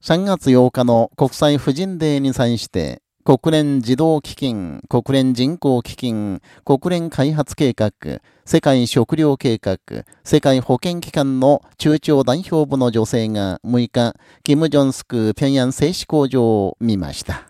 3月8日の国際婦人デーに際して、国連児童基金、国連人口基金、国連開発計画、世界食糧計画、世界保健機関の中長代表部の女性が6日、キム・ジョンスク平壌製紙工場を見ました。